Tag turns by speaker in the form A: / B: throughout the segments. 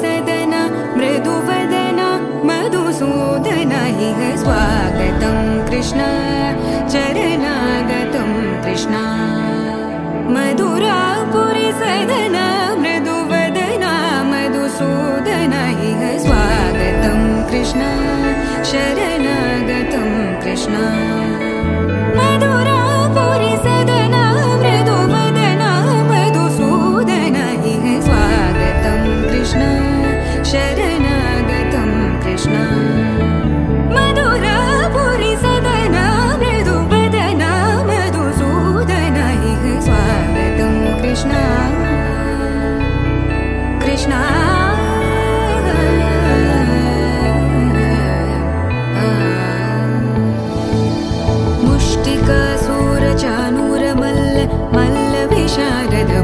A: सदन मृदुवदन मधुसूदन इह स्वागतं कृष्ण चरणागतं कृष्ण। सदन मृदुवदन मधुसूदन इह स्वागतं कृष्ण शरणागतं कृष्ण शरणागतं कृष्ण। मधुरापुरि सदन मृदुवदन मधुसूदन स्वागतं कृष्ण। कृष्ण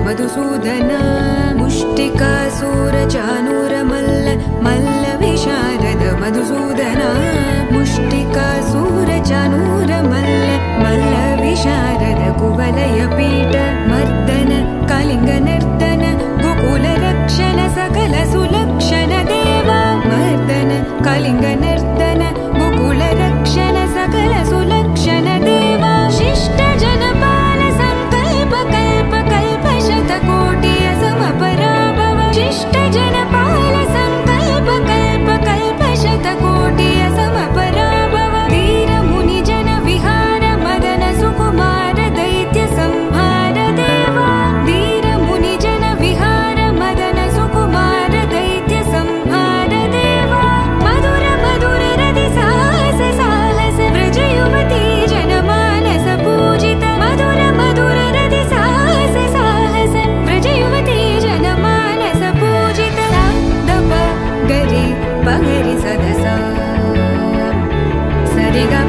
A: मधुसूदन मुष्टिकासूरचानूरमल्ल मल्लविशारद मधुसूदन मुष्टिकासूरचानूरमल्ल मल्लविशारद कुवलयपीठ मर्दन कलिङ्गनर्दन गोकुलरक्षण सकल सुलक्षण देवा मर्दन कलिङ्गनर्दन imagine Pageri Sadasa Sariga